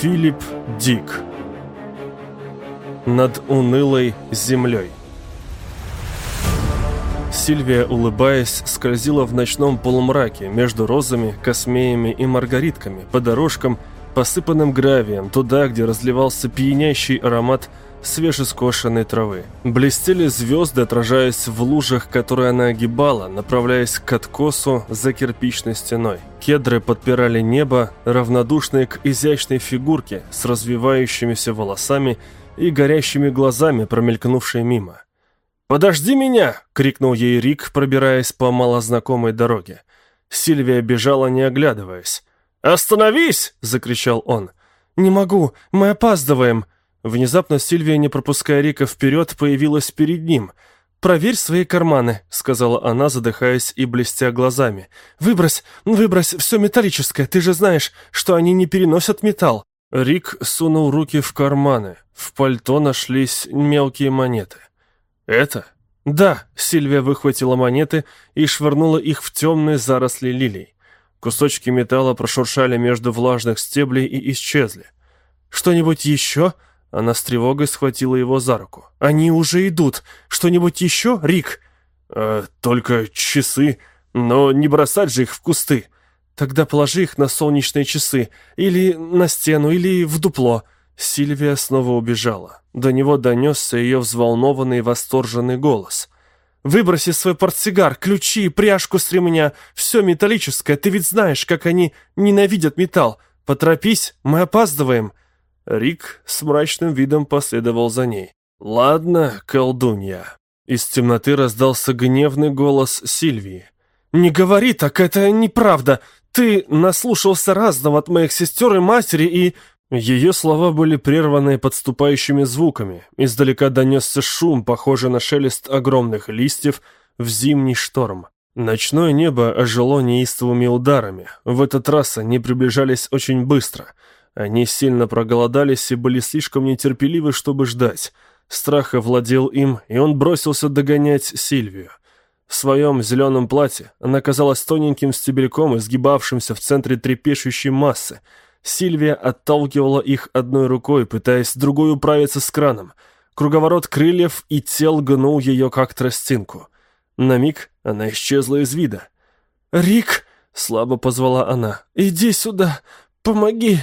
Филипп Дик. Над унылой землей. Сильвия, улыбаясь, скользила в ночном полумраке между розами, космеями и маргаритками по дорожкам, посыпанным гравием, туда, где разливался пьянящий аромат свежескошенной травы. Блестели звезды, отражаясь в лужах, которые она огибала, направляясь к откосу за кирпичной стеной. Кедры подпирали небо, равнодушные к изящной фигурке с развивающимися волосами и горящими глазами, промелькнувшей мимо. «Подожди меня!» — крикнул ей Рик, пробираясь по малознакомой дороге. Сильвия бежала, не оглядываясь. «Остановись!» — закричал он. «Не могу, мы опаздываем!» Внезапно Сильвия, не пропуская Рика вперед, появилась перед ним. «Проверь свои карманы», — сказала она, задыхаясь и блестя глазами. «Выбрось, выбрось все металлическое, ты же знаешь, что они не переносят металл». Рик сунул руки в карманы. В пальто нашлись мелкие монеты. «Это?» «Да», — Сильвия выхватила монеты и швырнула их в темные заросли лилий. Кусочки металла прошуршали между влажных стеблей и исчезли. «Что-нибудь еще?» Она с тревогой схватила его за руку. «Они уже идут. Что-нибудь еще, Рик?» э, «Только часы. Но не бросать же их в кусты. Тогда положи их на солнечные часы. Или на стену, или в дупло». Сильвия снова убежала. До него донесся ее взволнованный восторженный голос. «Выброси свой портсигар, ключи, пряжку с ремня. Все металлическое. Ты ведь знаешь, как они ненавидят металл. Поторопись, мы опаздываем». Рик с мрачным видом последовал за ней. «Ладно, колдунья». Из темноты раздался гневный голос Сильвии. «Не говори так, это неправда. Ты наслушался разного от моих сестер и матери и...» Ее слова были прерваны подступающими звуками. Издалека донесся шум, похожий на шелест огромных листьев в зимний шторм. Ночное небо ожило неистовыми ударами. В этот раз они приближались очень быстро — они сильно проголодались и были слишком нетерпеливы, чтобы ждать. Страх овладел им, и он бросился догонять Сильвию. В своем зеленом платье она казалась тоненьким стебельком, изгибавшимся в центре трепещущей массы. Сильвия отталкивала их одной рукой, пытаясь другой управиться с краном. Круговорот крыльев и тел гнул ее, как тростинку. На миг она исчезла из вида. «Рик!» — слабо позвала она. «Иди сюда! Помоги!»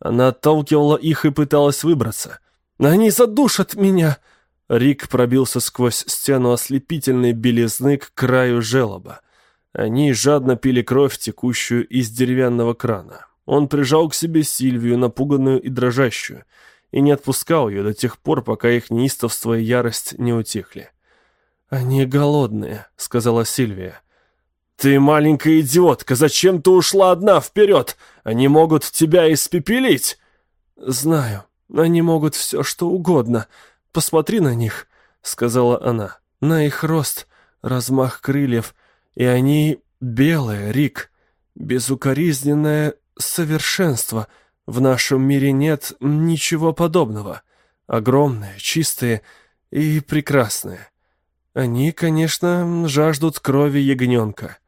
Она отталкивала их и пыталась выбраться. «Они задушат меня!» Рик пробился сквозь стену ослепительной белизны к краю желоба. Они жадно пили кровь, текущую из деревянного крана. Он прижал к себе Сильвию, напуганную и дрожащую, и не отпускал ее до тех пор, пока их неистовство и ярость не утихли. «Они голодные», — сказала Сильвия. «Ты маленькая идиотка, зачем ты ушла одна вперед? Они могут тебя испепелить!» «Знаю, они могут все, что угодно. Посмотри на них», — сказала она. «На их рост, размах крыльев, и они белые, Рик. Безукоризненное совершенство. В нашем мире нет ничего подобного. Огромные, чистые и прекрасные. Они, конечно, жаждут крови ягненка».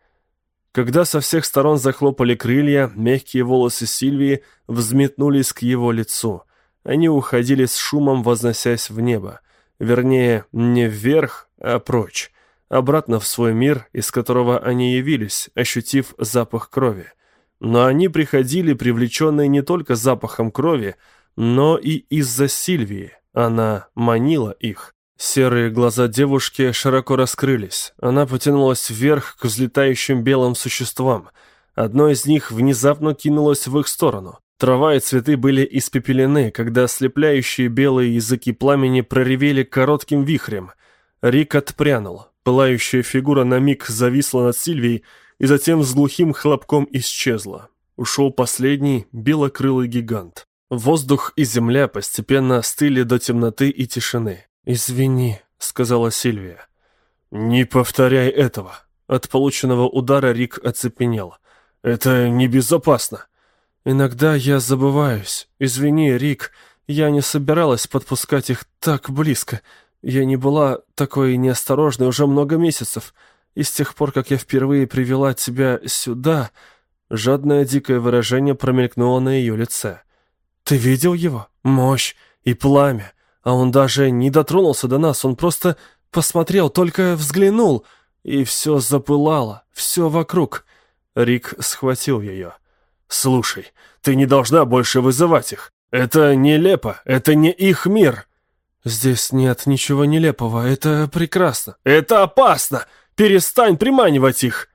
Когда со всех сторон захлопали крылья, мягкие волосы Сильвии взметнулись к его лицу. Они уходили с шумом, возносясь в небо. Вернее, не вверх, а прочь. Обратно в свой мир, из которого они явились, ощутив запах крови. Но они приходили, привлеченные не только запахом крови, но и из-за Сильвии. Она манила их. Серые глаза девушки широко раскрылись. Она потянулась вверх к взлетающим белым существам. Одно из них внезапно кинулось в их сторону. Трава и цветы были испепелены, когда ослепляющие белые языки пламени проревели коротким вихрем. Рик отпрянул. Пылающая фигура на миг зависла над Сильвией и затем с глухим хлопком исчезла. Ушел последний белокрылый гигант. Воздух и земля постепенно остыли до темноты и тишины. «Извини», — сказала Сильвия. «Не повторяй этого». От полученного удара Рик оцепенел. «Это небезопасно». «Иногда я забываюсь. Извини, Рик, я не собиралась подпускать их так близко. Я не была такой неосторожной уже много месяцев. И с тех пор, как я впервые привела тебя сюда...» Жадное дикое выражение промелькнуло на ее лице. Ты видел его? Мощь и пламя. А он даже не дотронулся до нас, он просто посмотрел, только взглянул, и все запылало, все вокруг. Рик схватил ее. «Слушай, ты не должна больше вызывать их. Это нелепо, это не их мир». «Здесь нет ничего нелепого, это прекрасно». «Это опасно! Перестань приманивать их!»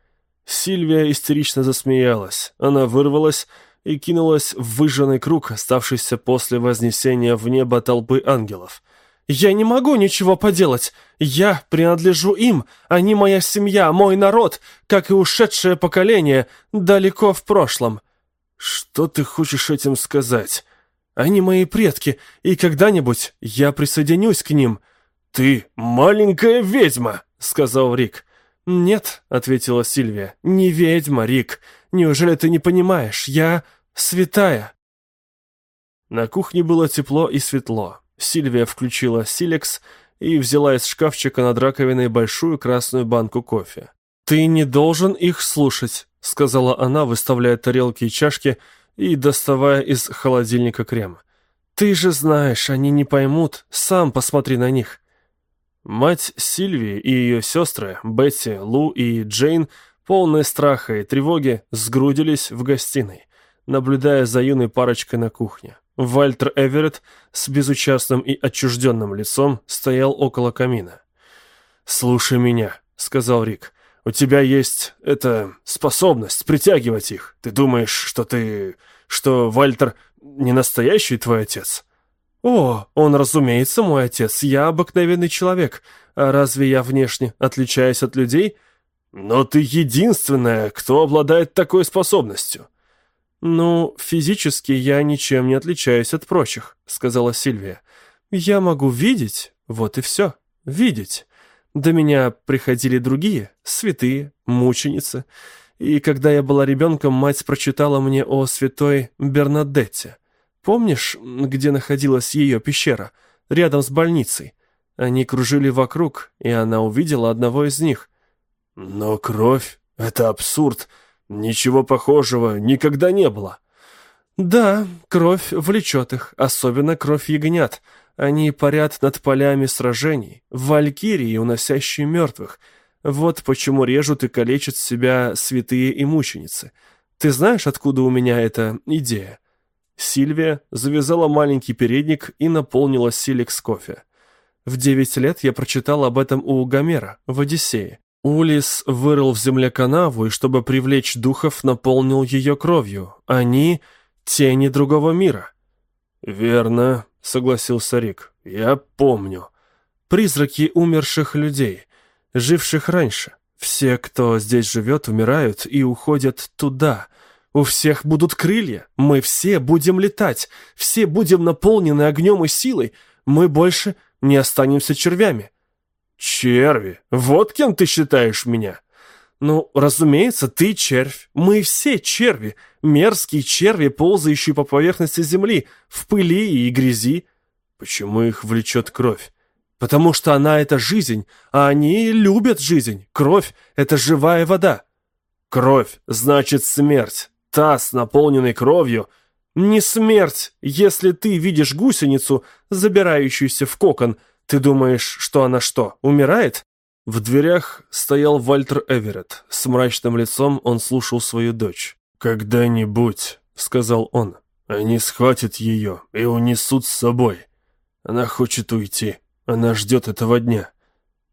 Сильвия истерично засмеялась. Она вырвалась и кинулась в выжженный круг, оставшийся после вознесения в небо толпы ангелов. «Я не могу ничего поделать. Я принадлежу им. Они моя семья, мой народ, как и ушедшее поколение, далеко в прошлом». «Что ты хочешь этим сказать?» «Они мои предки, и когда-нибудь я присоединюсь к ним». «Ты маленькая ведьма», — сказал Рик. «Нет», — ответила Сильвия, — «не ведьма, Рик. Неужели ты не понимаешь? Я святая». На кухне было тепло и светло. Сильвия включила силекс и взяла из шкафчика над раковиной большую красную банку кофе. «Ты не должен их слушать», — сказала она, выставляя тарелки и чашки и доставая из холодильника крем. «Ты же знаешь, они не поймут. Сам посмотри на них». Мать Сильвии и ее сестры, Бетти, Лу и Джейн, полные страха и тревоги, сгрудились в гостиной, наблюдая за юной парочкой на кухне. Вальтер Эверетт с безучастным и отчужденным лицом стоял около камина. «Слушай меня», — сказал Рик. «У тебя есть, эта способность притягивать их. Ты думаешь, что ты... что Вальтер не настоящий твой отец?» «О, он, разумеется, мой отец. Я обыкновенный человек. А разве я внешне отличаюсь от людей?» «Но ты единственная, кто обладает такой способностью». «Ну, физически я ничем не отличаюсь от прочих», — сказала Сильвия. «Я могу видеть, вот и все. Видеть. До меня приходили другие, святые, мученицы. И когда я была ребенком, мать прочитала мне о святой Бернадетте. Помнишь, где находилась ее пещера? Рядом с больницей. Они кружили вокруг, и она увидела одного из них. Но кровь — это абсурд. Ничего похожего никогда не было. Да, кровь влечет их, особенно кровь ягнят. Они парят над полями сражений, валькирии, уносящие мертвых. Вот почему режут и калечат себя святые и мученицы. Ты знаешь, откуда у меня эта идея? Сильвия завязала маленький передник и наполнила силикс кофе. В девять лет я прочитал об этом у Гомера, в «Одиссее». Улис вырыл в земле канаву и, чтобы привлечь духов, наполнил ее кровью. Они — тени другого мира. «Верно», — согласился Рик. «Я помню. Призраки умерших людей, живших раньше. Все, кто здесь живет, умирают и уходят туда, у всех будут крылья, мы все будем летать, все будем наполнены огнем и силой, мы больше не останемся червями. Черви? Вот кем ты считаешь меня? Ну, разумеется, ты червь. Мы все черви. Мерзкие черви, ползающие по поверхности земли, в пыли и грязи. Почему их влечет кровь? Потому что она — это жизнь, а они любят жизнь. Кровь — это живая вода. Кровь — значит смерть таз, наполненный кровью, не смерть, если ты видишь гусеницу, забирающуюся в кокон. Ты думаешь, что она что, умирает? В дверях стоял Вальтер Эверетт. С мрачным лицом он слушал свою дочь. «Когда-нибудь», — сказал он, — «они схватят ее и унесут с собой. Она хочет уйти. Она ждет этого дня».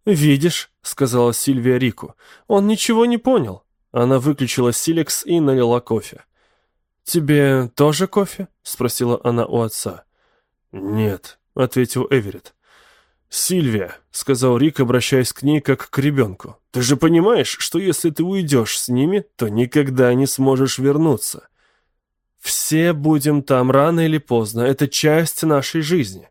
«Видишь», — сказала Сильвия Рику, — «он ничего не понял. Она выключила силекс и налила кофе. «Тебе тоже кофе?» — спросила она у отца. «Нет», — ответил Эверетт. «Сильвия», — сказал Рик, обращаясь к ней как к ребенку, — «ты же понимаешь, что если ты уйдешь с ними, то никогда не сможешь вернуться. Все будем там рано или поздно, это часть нашей жизни».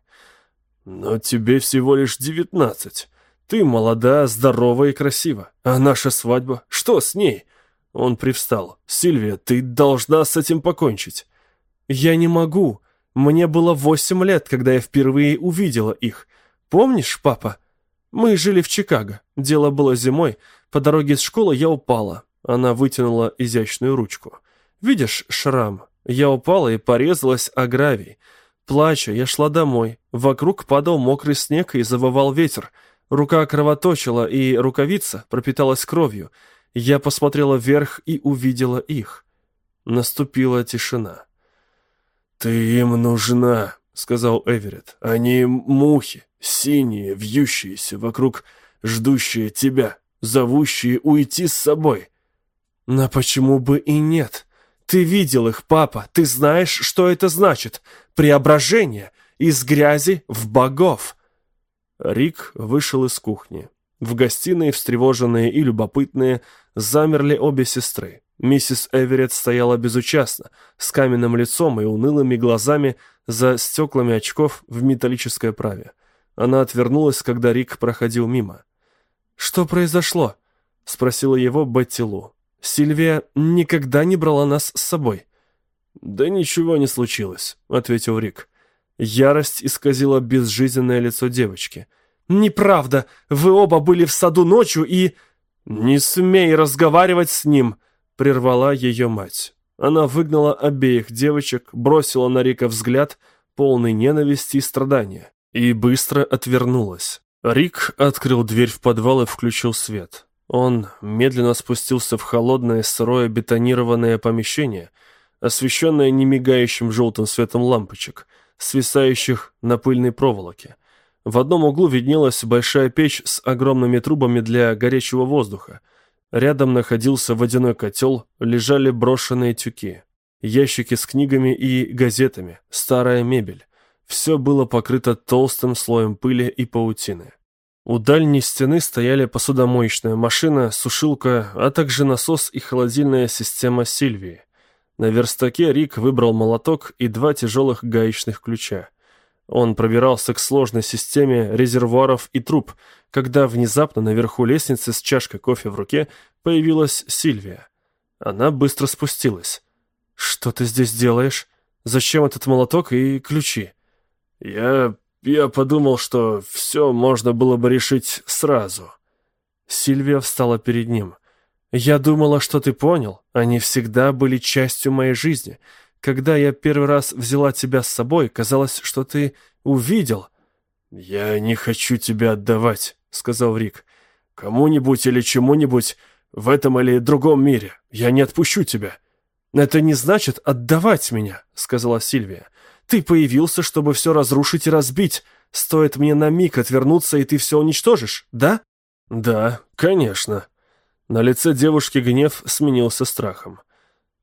«Но тебе всего лишь девятнадцать. Ты молода, здорова и красива. А наша свадьба? Что с ней? Он привстал. «Сильвия, ты должна с этим покончить». «Я не могу. Мне было восемь лет, когда я впервые увидела их. Помнишь, папа? Мы жили в Чикаго. Дело было зимой. По дороге из школы я упала. Она вытянула изящную ручку. Видишь шрам? Я упала и порезалась о гравий. Плача, я шла домой. Вокруг падал мокрый снег и завывал ветер. Рука кровоточила, и рукавица пропиталась кровью. Я посмотрела вверх и увидела их. Наступила тишина. «Ты им нужна», — сказал Эверетт. «Они мухи, синие, вьющиеся вокруг, ждущие тебя, зовущие уйти с собой». «Но почему бы и нет? Ты видел их, папа, ты знаешь, что это значит. Преображение из грязи в богов». Рик вышел из кухни. В гостиной, встревоженные и любопытные, замерли обе сестры. Миссис Эверетт стояла безучастно, с каменным лицом и унылыми глазами за стеклами очков в металлической оправе. Она отвернулась, когда Рик проходил мимо. «Что произошло?» — спросила его Бетти Лу. «Сильвия никогда не брала нас с собой». «Да ничего не случилось», — ответил Рик. Ярость исказила безжизненное лицо девочки. «Неправда! Вы оба были в саду ночью и...» «Не смей разговаривать с ним!» — прервала ее мать. Она выгнала обеих девочек, бросила на Рика взгляд, полный ненависти и страдания, и быстро отвернулась. Рик открыл дверь в подвал и включил свет. Он медленно спустился в холодное, сырое бетонированное помещение, освещенное немигающим желтым светом лампочек, свисающих на пыльной проволоке. В одном углу виднелась большая печь с огромными трубами для горячего воздуха. Рядом находился водяной котел, лежали брошенные тюки, ящики с книгами и газетами, старая мебель. Все было покрыто толстым слоем пыли и паутины. У дальней стены стояли посудомоечная машина, сушилка, а также насос и холодильная система Сильвии. На верстаке Рик выбрал молоток и два тяжелых гаечных ключа. Он пробирался к сложной системе резервуаров и труб, когда внезапно наверху лестницы с чашкой кофе в руке появилась Сильвия. Она быстро спустилась. «Что ты здесь делаешь? Зачем этот молоток и ключи?» «Я... я подумал, что все можно было бы решить сразу». Сильвия встала перед ним. «Я думала, что ты понял. Они всегда были частью моей жизни. Когда я первый раз взяла тебя с собой, казалось, что ты увидел». «Я не хочу тебя отдавать», — сказал Рик. «Кому-нибудь или чему-нибудь в этом или другом мире. Я не отпущу тебя». «Это не значит отдавать меня», — сказала Сильвия. «Ты появился, чтобы все разрушить и разбить. Стоит мне на миг отвернуться, и ты все уничтожишь, да?» «Да, конечно». На лице девушки гнев сменился страхом.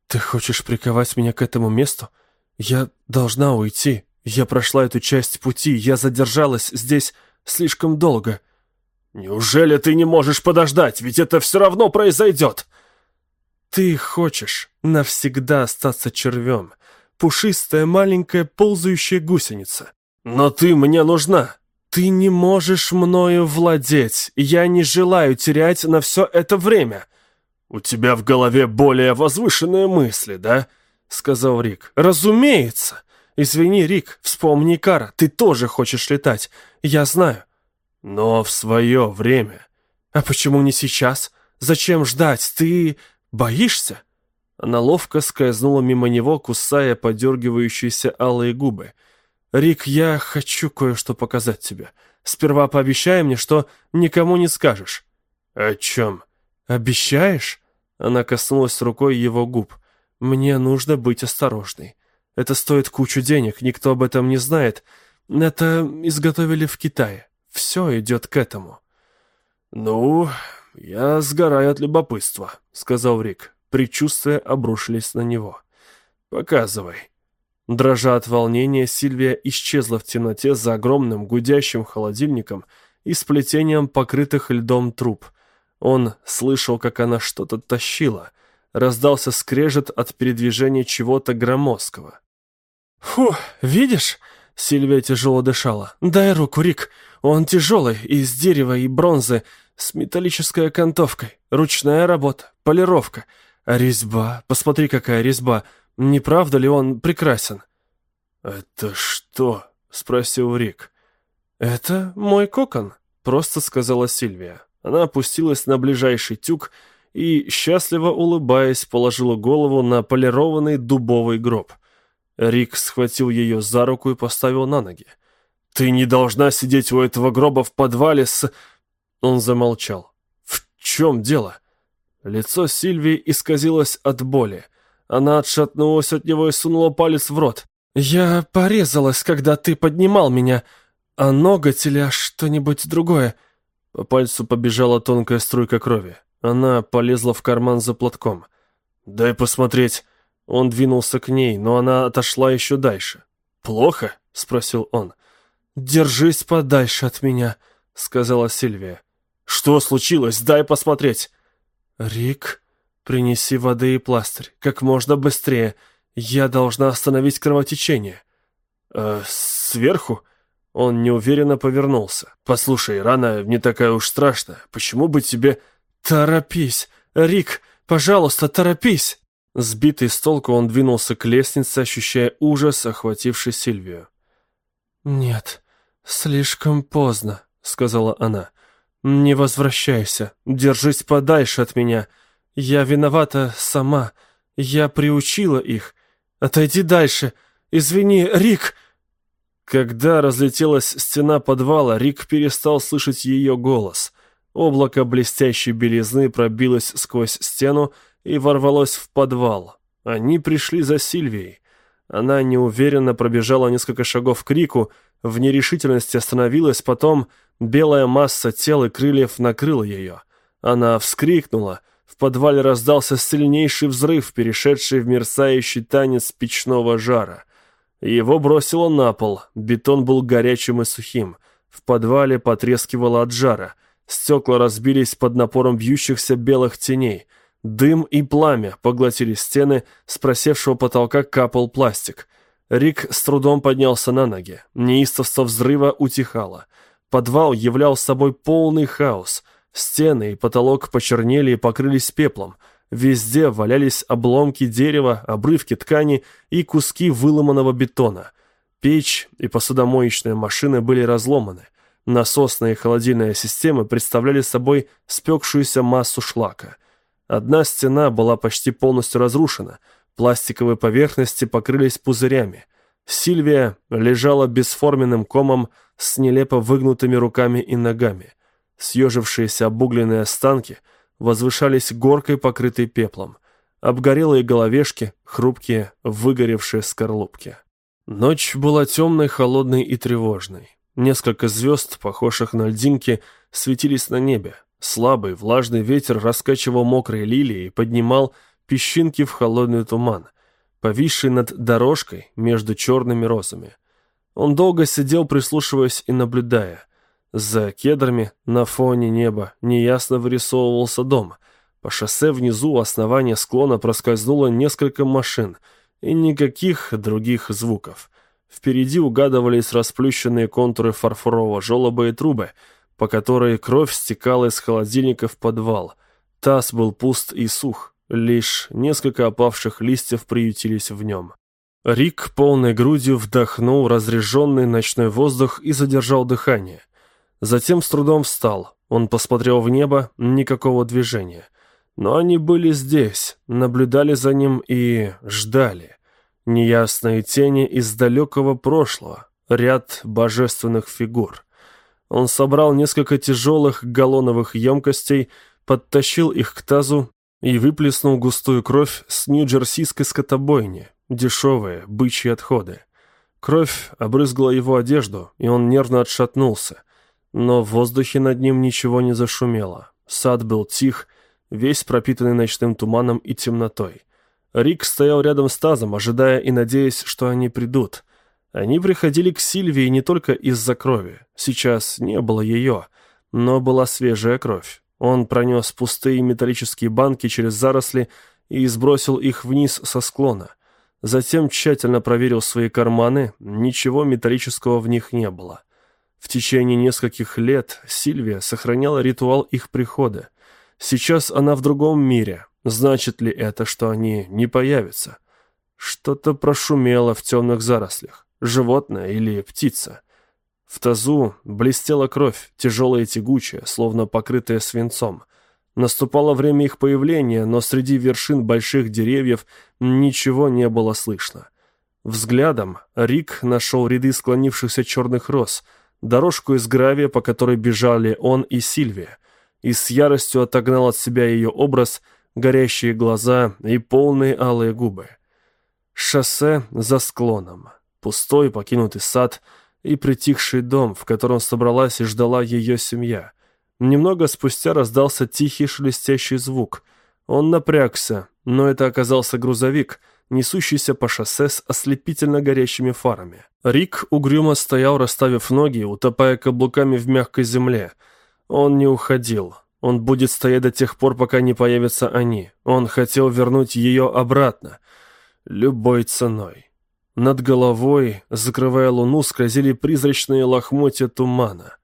«Ты хочешь приковать меня к этому месту? Я должна уйти. Я прошла эту часть пути, я задержалась здесь слишком долго». «Неужели ты не можешь подождать? Ведь это все равно произойдет!» «Ты хочешь навсегда остаться червем, пушистая маленькая ползающая гусеница. Но ты мне нужна!» «Ты не можешь мною владеть, я не желаю терять на все это время!» «У тебя в голове более возвышенные мысли, да?» — сказал Рик. «Разумеется! Извини, Рик, вспомни Кара, ты тоже хочешь летать, я знаю». «Но в свое время». «А почему не сейчас? Зачем ждать? Ты боишься?» Она ловко скользнула мимо него, кусая подергивающиеся алые губы. «Рик, я хочу кое-что показать тебе. Сперва пообещай мне, что никому не скажешь». «О чем?» «Обещаешь?» Она коснулась рукой его губ. «Мне нужно быть осторожной. Это стоит кучу денег, никто об этом не знает. Это изготовили в Китае. Все идет к этому». «Ну, я сгораю от любопытства», — сказал Рик. Причувствия обрушились на него. «Показывай». Дрожа от волнения, Сильвия исчезла в темноте за огромным гудящим холодильником и сплетением покрытых льдом труб — он слышал, как она что-то тащила. Раздался скрежет от передвижения чего-то громоздкого. «Фу, видишь?» — Сильвия тяжело дышала. «Дай руку, Рик. Он тяжелый, из дерева и бронзы, с металлической окантовкой. Ручная работа, полировка. Резьба, посмотри, какая резьба. Не правда ли он прекрасен?» «Это что?» — спросил Рик. «Это мой кокон», — просто сказала Сильвия. Она опустилась на ближайший тюк и, счастливо улыбаясь, положила голову на полированный дубовый гроб. Рик схватил ее за руку и поставил на ноги. «Ты не должна сидеть у этого гроба в подвале с...» Он замолчал. «В чем дело?» Лицо Сильвии исказилось от боли. Она отшатнулась от него и сунула палец в рот. «Я порезалась, когда ты поднимал меня. А ноготь или что-нибудь другое?» По пальцу побежала тонкая струйка крови. Она полезла в карман за платком. «Дай посмотреть». Он двинулся к ней, но она отошла еще дальше. «Плохо?» — спросил он. «Держись подальше от меня», — сказала Сильвия. «Что случилось? Дай посмотреть». «Рик, принеси воды и пластырь. Как можно быстрее. Я должна остановить кровотечение». «Э, сверху?» Он неуверенно повернулся. «Послушай, рана не такая уж страшная. Почему бы тебе...» «Торопись! Рик, пожалуйста, торопись!» Сбитый с толку, он двинулся к лестнице, ощущая ужас, охвативший Сильвию. «Нет, слишком поздно», — сказала она. «Не возвращайся, держись подальше от меня. Я виновата сама. Я приучила их. Отойди дальше. Извини, Рик!» Когда разлетелась стена подвала, Рик перестал слышать ее голос. Облако блестящей белизны пробилось сквозь стену и ворвалось в подвал. Они пришли за Сильвией. Она неуверенно пробежала несколько шагов к Рику, в нерешительности остановилась, потом белая масса тел и крыльев накрыла ее. Она вскрикнула. В подвале раздался сильнейший взрыв, перешедший в мерцающий танец печного жара. Его бросило на пол, бетон был горячим и сухим. В подвале потрескивало от жара. Стекла разбились под напором бьющихся белых теней. Дым и пламя поглотили стены, с просевшего потолка капал пластик. Рик с трудом поднялся на ноги. Неистовство взрыва утихало. Подвал являл собой полный хаос. Стены и потолок почернели и покрылись пеплом. Везде валялись обломки дерева, обрывки ткани и куски выломанного бетона. Печь и посудомоечная машины были разломаны. Насосная и холодильная системы представляли собой спекшуюся массу шлака. Одна стена была почти полностью разрушена, пластиковые поверхности покрылись пузырями. Сильвия лежала бесформенным комом с нелепо выгнутыми руками и ногами. Съежившиеся обугленные останки – возвышались горкой, покрытой пеплом. Обгорелые головешки, хрупкие, выгоревшие скорлупки. Ночь была темной, холодной и тревожной. Несколько звезд, похожих на льдинки, светились на небе. Слабый, влажный ветер раскачивал мокрые лилии и поднимал песчинки в холодный туман, повисший над дорожкой между черными розами. Он долго сидел, прислушиваясь и наблюдая. За кедрами на фоне неба неясно вырисовывался дом. По шоссе внизу у основания склона проскользнуло несколько машин и никаких других звуков. Впереди угадывались расплющенные контуры фарфорового желоба и трубы, по которой кровь стекала из холодильника в подвал. Таз был пуст и сух, лишь несколько опавших листьев приютились в нем. Рик полной грудью вдохнул разреженный ночной воздух и задержал дыхание. Затем с трудом встал. Он посмотрел в небо, никакого движения. Но они были здесь, наблюдали за ним и ждали. Неясные тени из далекого прошлого, ряд божественных фигур. Он собрал несколько тяжелых галлоновых емкостей, подтащил их к тазу и выплеснул густую кровь с нью-джерсийской скотобойни, дешевые бычьи отходы. Кровь обрызгала его одежду, и он нервно отшатнулся. Но в воздухе над ним ничего не зашумело. Сад был тих, весь пропитанный ночным туманом и темнотой. Рик стоял рядом с тазом, ожидая и надеясь, что они придут. Они приходили к Сильвии не только из-за крови. Сейчас не было ее, но была свежая кровь. Он пронес пустые металлические банки через заросли и сбросил их вниз со склона. Затем тщательно проверил свои карманы, ничего металлического в них не было. В течение нескольких лет Сильвия сохраняла ритуал их прихода. Сейчас она в другом мире. Значит ли это, что они не появятся? Что-то прошумело в темных зарослях. Животное или птица? В тазу блестела кровь, тяжелая и тягучая, словно покрытая свинцом. Наступало время их появления, но среди вершин больших деревьев ничего не было слышно. Взглядом Рик нашел ряды склонившихся черных роз, дорожку из гравия, по которой бежали он и Сильвия, и с яростью отогнал от себя ее образ, горящие глаза и полные алые губы. Шоссе за склоном, пустой покинутый сад и притихший дом, в котором собралась и ждала ее семья — Немного спустя раздался тихий шелестящий звук. Он напрягся, но это оказался грузовик, несущийся по шоссе с ослепительно горящими фарами. Рик угрюмо стоял, расставив ноги, утопая каблуками в мягкой земле. Он не уходил. Он будет стоять до тех пор, пока не появятся они. Он хотел вернуть ее обратно. Любой ценой. Над головой, закрывая луну, скользили призрачные лохмотья тумана.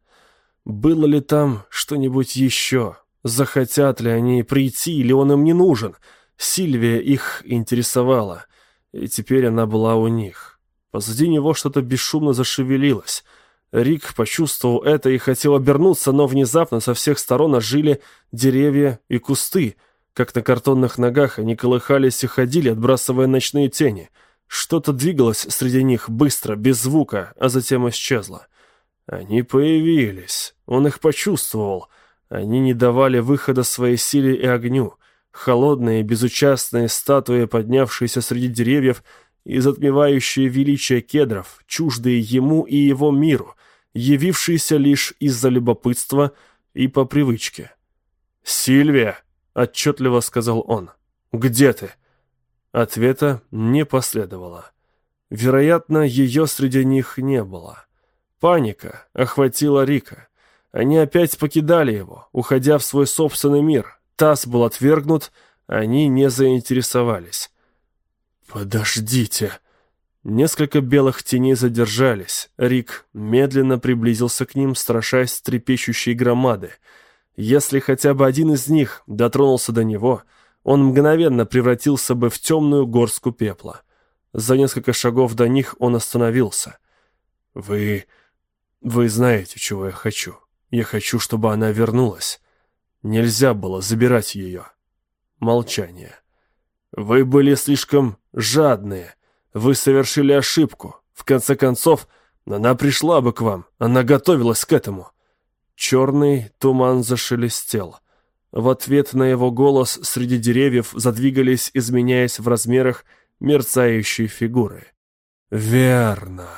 Было ли там что-нибудь еще? Захотят ли они прийти, или он им не нужен? Сильвия их интересовала, и теперь она была у них. Позади него что-то бесшумно зашевелилось. Рик почувствовал это и хотел обернуться, но внезапно со всех сторон ожили деревья и кусты. Как на картонных ногах они колыхались и ходили, отбрасывая ночные тени. Что-то двигалось среди них быстро, без звука, а затем исчезло. Они появились. Он их почувствовал. Они не давали выхода своей силе и огню. Холодные, безучастные статуи, поднявшиеся среди деревьев и затмевающие величие кедров, чуждые ему и его миру, явившиеся лишь из-за любопытства и по привычке. «Сильвия!» — отчетливо сказал он. «Где ты?» Ответа не последовало. Вероятно, ее среди них не было. Паника охватила Рика. Они опять покидали его, уходя в свой собственный мир. Тасс был отвергнут, они не заинтересовались. «Подождите!» Несколько белых теней задержались. Рик медленно приблизился к ним, страшась трепещущей громады. Если хотя бы один из них дотронулся до него, он мгновенно превратился бы в темную горстку пепла. За несколько шагов до них он остановился. «Вы вы знаете, чего я хочу. Я хочу, чтобы она вернулась. Нельзя было забирать ее. Молчание. Вы были слишком жадные. Вы совершили ошибку. В конце концов, она пришла бы к вам. Она готовилась к этому. Черный туман зашелестел. В ответ на его голос среди деревьев задвигались, изменяясь в размерах, мерцающие фигуры. «Верно»,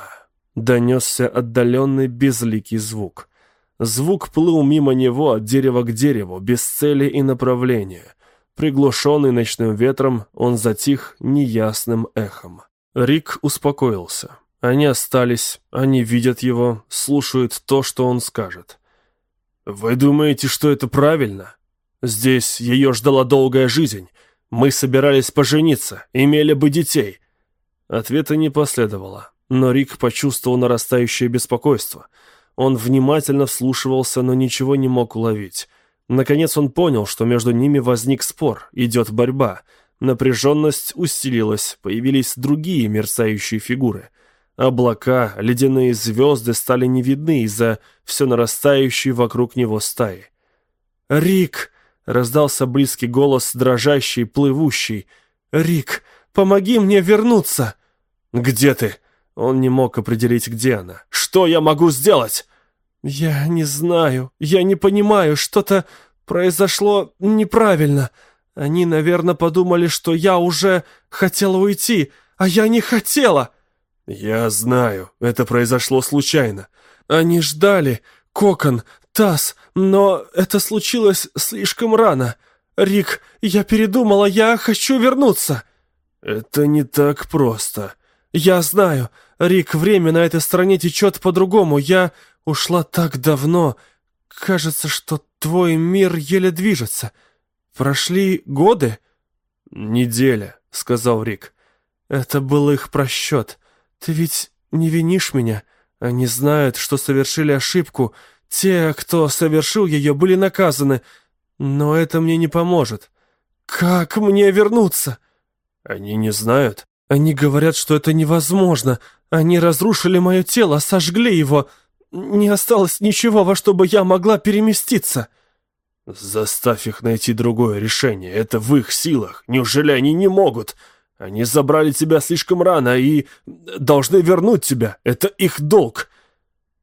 Донесся отдаленный безликий звук. Звук плыл мимо него от дерева к дереву, без цели и направления. Приглушенный ночным ветром, он затих неясным эхом. Рик успокоился. Они остались, они видят его, слушают то, что он скажет. «Вы думаете, что это правильно? Здесь ее ждала долгая жизнь. Мы собирались пожениться, имели бы детей». Ответа не последовало. Но Рик почувствовал нарастающее беспокойство. Он внимательно вслушивался, но ничего не мог уловить. Наконец он понял, что между ними возник спор, идет борьба. Напряженность усилилась, появились другие мерцающие фигуры. Облака, ледяные звезды стали не видны из-за все нарастающей вокруг него стаи. «Рик!» — раздался близкий голос, дрожащий, плывущий. «Рик, помоги мне вернуться!» «Где ты?» Он не мог определить, где она. «Что я могу сделать?» «Я не знаю. Я не понимаю. Что-то произошло неправильно. Они, наверное, подумали, что я уже хотела уйти, а я не хотела». «Я знаю. Это произошло случайно. Они ждали. Кокон, таз, но это случилось слишком рано. Рик, я передумала. Я хочу вернуться». «Это не так просто». «Я знаю. Рик, время на этой стороне течет по-другому. Я ушла так давно. Кажется, что твой мир еле движется. Прошли годы?» «Неделя», — сказал Рик. «Это был их просчет. Ты ведь не винишь меня. Они знают, что совершили ошибку. Те, кто совершил ее, были наказаны. Но это мне не поможет. Как мне вернуться?» «Они не знают». «Они говорят, что это невозможно. Они разрушили мое тело, сожгли его. Не осталось ничего, во что бы я могла переместиться». Заставь их найти другое решение. Это в их силах. Неужели они не могут? Они забрали тебя слишком рано и должны вернуть тебя. Это их долг.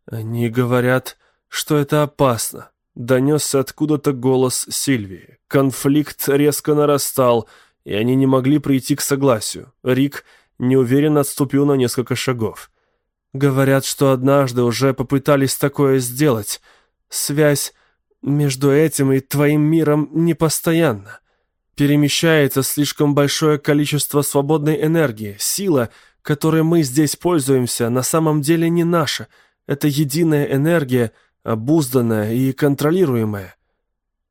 Они говорят, что это опасно. Донесся откуда-то голос Сильвии. Конфликт резко нарастал, и они не могли прийти к согласию. Рик неуверенно отступил на несколько шагов. Говорят, что однажды уже попытались такое сделать. Связь между этим и твоим миром непостоянна. Перемещается слишком большое количество свободной энергии. Сила, которой мы здесь пользуемся, на самом деле не наша. Это единая энергия, обузданная и контролируемая.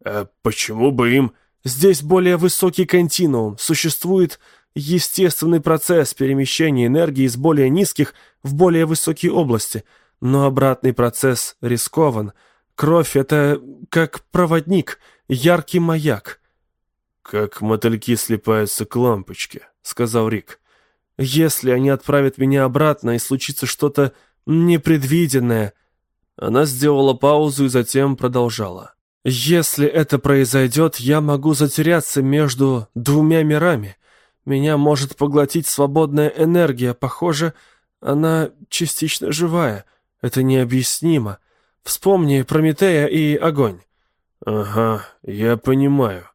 А почему бы им... Здесь более высокий континуум. Существует естественный процесс перемещения энергии из более низких в более высокие области. Но обратный процесс рискован — Кровь — это как проводник, яркий маяк». «Как мотыльки слепаются к лампочке», — сказал Рик. «Если они отправят меня обратно и случится что-то непредвиденное...» Она сделала паузу и затем продолжала. «Если это произойдет, я могу затеряться между двумя мирами. Меня может поглотить свободная энергия. Похоже, она частично живая. Это необъяснимо. Вспомни Прометея и огонь». «Ага, я понимаю».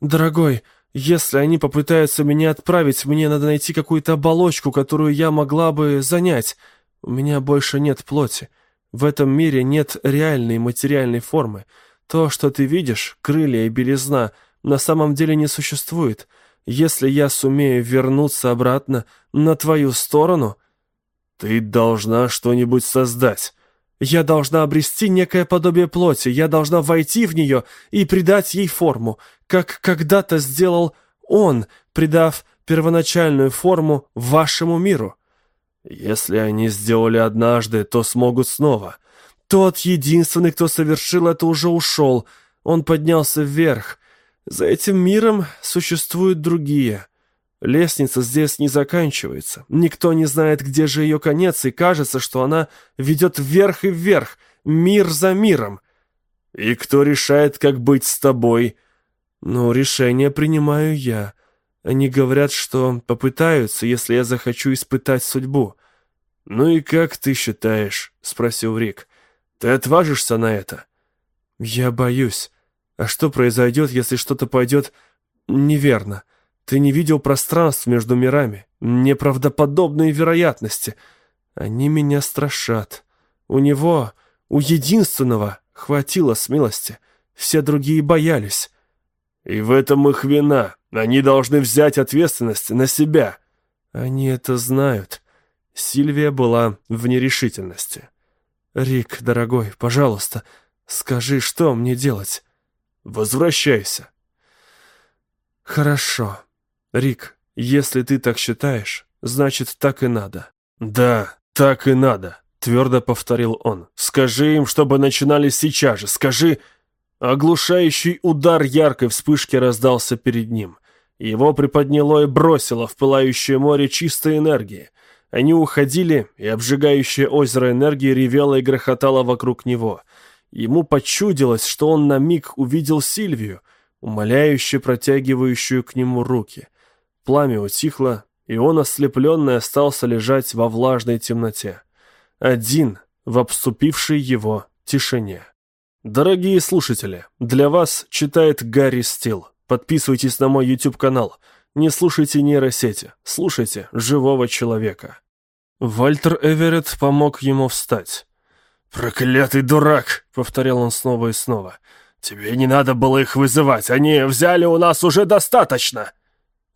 «Дорогой, если они попытаются меня отправить, мне надо найти какую-то оболочку, которую я могла бы занять. У меня больше нет плоти. В этом мире нет реальной материальной формы. То, что ты видишь, крылья и белизна, на самом деле не существует. Если я сумею вернуться обратно на твою сторону...» «Ты должна что-нибудь создать». Я должна обрести некое подобие плоти, я должна войти в нее и придать ей форму, как когда-то сделал он, придав первоначальную форму вашему миру. Если они сделали однажды, то смогут снова. Тот единственный, кто совершил это, уже ушел. Он поднялся вверх. За этим миром существуют другие. Лестница здесь не заканчивается. Никто не знает, где же ее конец, и кажется, что она ведет вверх и вверх, мир за миром. И кто решает, как быть с тобой? Ну, решение принимаю я. Они говорят, что попытаются, если я захочу испытать судьбу. Ну и как ты считаешь? Спросил Рик. Ты отважишься на это? Я боюсь. А что произойдет, если что-то пойдет неверно? Ты не видел пространств между мирами, неправдоподобные вероятности. Они меня страшат. У него, у единственного, хватило смелости. Все другие боялись. И в этом их вина. Они должны взять ответственность на себя. Они это знают. Сильвия была в нерешительности. «Рик, дорогой, пожалуйста, скажи, что мне делать?» «Возвращайся». «Хорошо», «Рик, если ты так считаешь, значит, так и надо». «Да, так и надо», — твердо повторил он. «Скажи им, чтобы начинали сейчас же, скажи...» Оглушающий удар яркой вспышки раздался перед ним. Его приподняло и бросило в пылающее море чистой энергии. Они уходили, и обжигающее озеро энергии ревело и грохотало вокруг него. Ему почудилось, что он на миг увидел Сильвию, умоляюще протягивающую к нему руки. Пламя утихло, и он, ослепленный, остался лежать во влажной темноте. Один в обступившей его тишине. Дорогие слушатели, для вас читает Гарри Стил. Подписывайтесь на мой YouTube-канал. Не слушайте нейросети, слушайте живого человека. Вальтер Эверетт помог ему встать. «Проклятый дурак!» — повторял он снова и снова. «Тебе не надо было их вызывать, они взяли у нас уже достаточно!»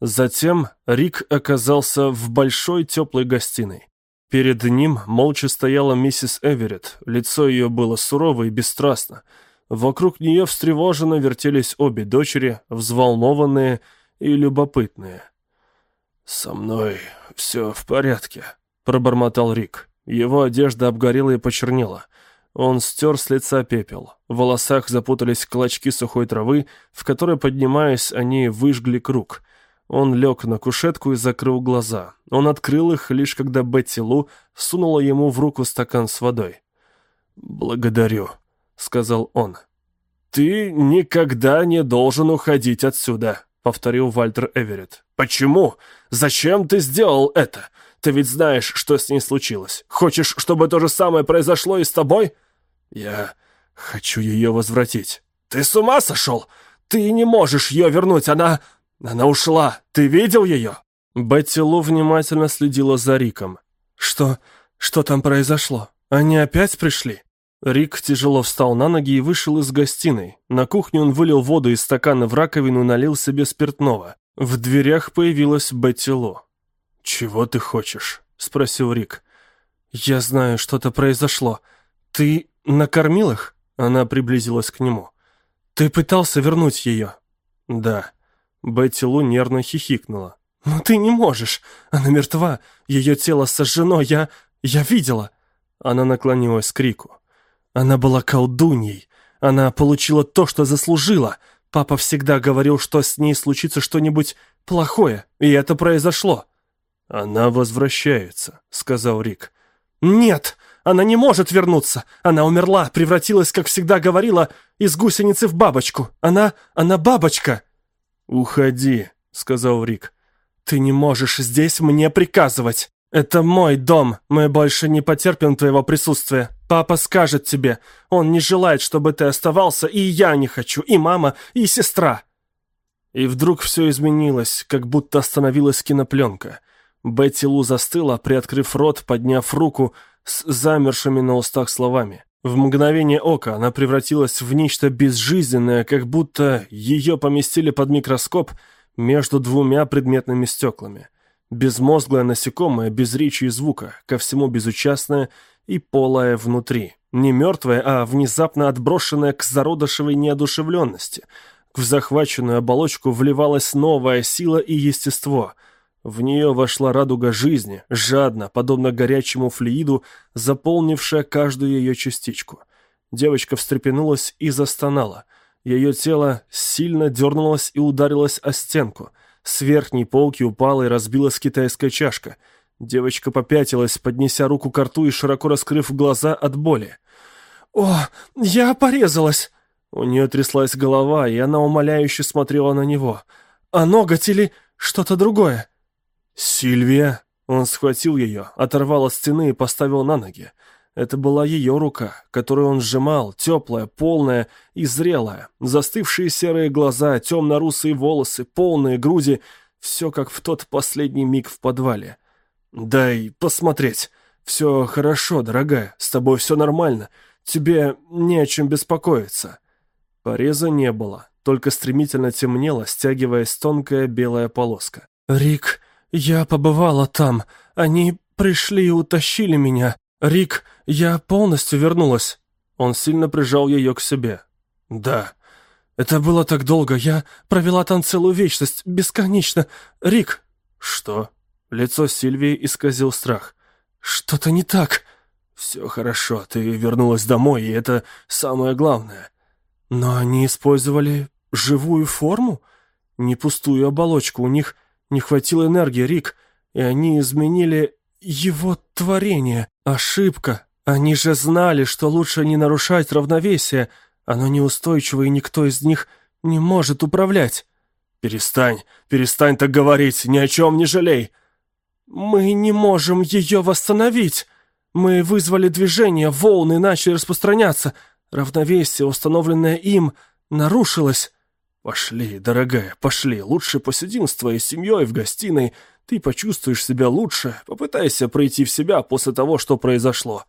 Затем Рик оказался в большой теплой гостиной. Перед ним молча стояла миссис Эверетт, лицо ее было сурово и бесстрастно. Вокруг нее встревоженно вертелись обе дочери, взволнованные и любопытные. «Со мной все в порядке», — пробормотал Рик. Его одежда обгорела и почернела. Он стер с лица пепел. В волосах запутались клочки сухой травы, в которой, поднимаясь, они выжгли круг. Он лег на кушетку и закрыл глаза. Он открыл их, лишь когда Бетти Лу сунула ему в руку стакан с водой. «Благодарю», — сказал он. «Ты никогда не должен уходить отсюда», — повторил Вальтер Эверетт. «Почему? Зачем ты сделал это? Ты ведь знаешь, что с ней случилось. Хочешь, чтобы то же самое произошло и с тобой?» «Я хочу ее возвратить». «Ты с ума сошел? Ты не можешь ее вернуть, она... она ушла. Ты видел ее?» Бетти Лу внимательно следила за Риком. «Что... что там произошло? Они опять пришли?» Рик тяжело встал на ноги и вышел из гостиной. На кухне он вылил воду из стакана в раковину и налил себе спиртного. В дверях появилась Бетти Ло. «Чего ты хочешь?» — спросил Рик. «Я знаю, что-то произошло. Ты накормил их?» Она приблизилась к нему. «Ты пытался вернуть ее?» «Да». Бетти Лу нервно хихикнула. «Но ты не можешь. Она мертва. Ее тело сожжено. Я... я видела». Она наклонилась к Рику. Она была колдуньей. Она получила то, что заслужила. Папа всегда говорил, что с ней случится что-нибудь плохое, и это произошло. «Она возвращается», — сказал Рик. «Нет, она не может вернуться. Она умерла, превратилась, как всегда говорила, из гусеницы в бабочку. Она... она бабочка». «Уходи», — сказал Рик. «Ты не можешь здесь мне приказывать. Это мой дом. Мы больше не потерпим твоего присутствия. Папа скажет тебе. Он не желает, чтобы ты оставался, и я не хочу, и мама, и сестра». И вдруг все изменилось, как будто остановилась кинопленка. Бетти Лу застыла, приоткрыв рот, подняв руку с замершими на устах словами. В мгновение ока она превратилась в нечто безжизненное, как будто ее поместили под микроскоп между двумя предметными стеклами. Безмозглое насекомое, без речи и звука, ко всему безучастное и полое внутри. Не мертвое, а внезапно отброшенное к зародышевой неодушевленности. В захваченную оболочку вливалась новая сила и естество. В нее вошла радуга жизни, жадно, подобно горячему флюиду, заполнившая каждую ее частичку. Девочка встрепенулась и застонала. Ее тело сильно дернулось и ударилось о стенку. С верхней полки упала и разбилась китайская чашка. Девочка попятилась, поднеся руку к рту и широко раскрыв глаза от боли. «О, я порезалась!» У нее тряслась голова, и она умоляюще смотрела на него. «А ноготь или что-то другое?» «Сильвия!» Он схватил ее, оторвал от стены и поставил на ноги. Это была ее рука, которую он сжимал, теплая, полная и зрелая. Застывшие серые глаза, темно-русые волосы, полные груди. Все как в тот последний миг в подвале. «Дай посмотреть. Все хорошо, дорогая, с тобой все нормально. Тебе не о чем беспокоиться». Пореза не было, только стремительно темнело, стягиваясь тонкая белая полоска. «Рик, я побывала там. Они пришли и утащили меня. Рик, я полностью вернулась». Он сильно прижал ее к себе. «Да. Это было так долго. Я провела там целую вечность. Бесконечно. Рик!» «Что?» Лицо Сильвии исказил страх. «Что-то не так». «Все хорошо. Ты вернулась домой, и это самое главное». «Но они использовали живую форму? Не пустую оболочку. У них не хватило энергии, Рик, и они изменили его творение. Ошибка. Они же знали, что лучше не нарушать равновесие. Оно неустойчиво, и никто из них не может управлять». «Перестань, перестань так говорить, ни о чем не жалей». «Мы не можем ее восстановить. Мы вызвали движение, волны начали распространяться. Равновесие, установленное им, нарушилось. Пошли, дорогая, пошли. Лучше посидим с твоей семьей в гостиной. Ты почувствуешь себя лучше. Попытайся пройти в себя после того, что произошло.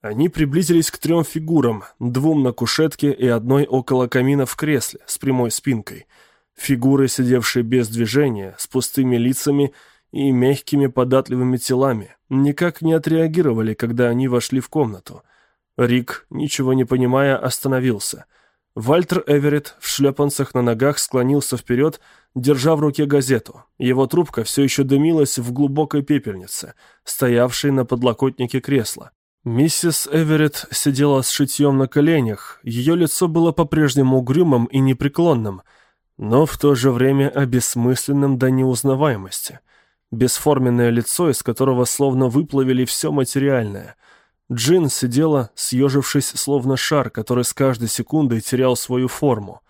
Они приблизились к трем фигурам, двум на кушетке и одной около камина в кресле с прямой спинкой. Фигуры, сидевшие без движения, с пустыми лицами и мягкими податливыми телами, никак не отреагировали, когда они вошли в комнату. Рик, ничего не понимая, остановился. Вальтер Эверетт в шлепанцах на ногах склонился вперед, держа в руке газету. Его трубка все еще дымилась в глубокой пепельнице, стоявшей на подлокотнике кресла. Миссис Эверетт сидела с шитьем на коленях, ее лицо было по-прежнему угрюмым и непреклонным, но в то же время обесмысленным до неузнаваемости. Бесформенное лицо, из которого словно выплавили все материальное – Джин сидела, съежившись, словно шар, который с каждой секундой терял свою форму.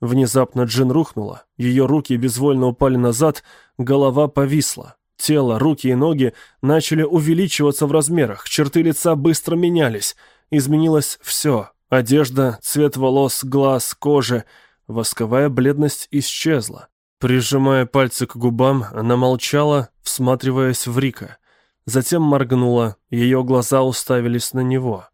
Внезапно Джин рухнула, ее руки безвольно упали назад, голова повисла. Тело, руки и ноги начали увеличиваться в размерах, черты лица быстро менялись. Изменилось все — одежда, цвет волос, глаз, кожа. Восковая бледность исчезла. Прижимая пальцы к губам, она молчала, всматриваясь в Рика. Затем моргнула, ее глаза уставились на него.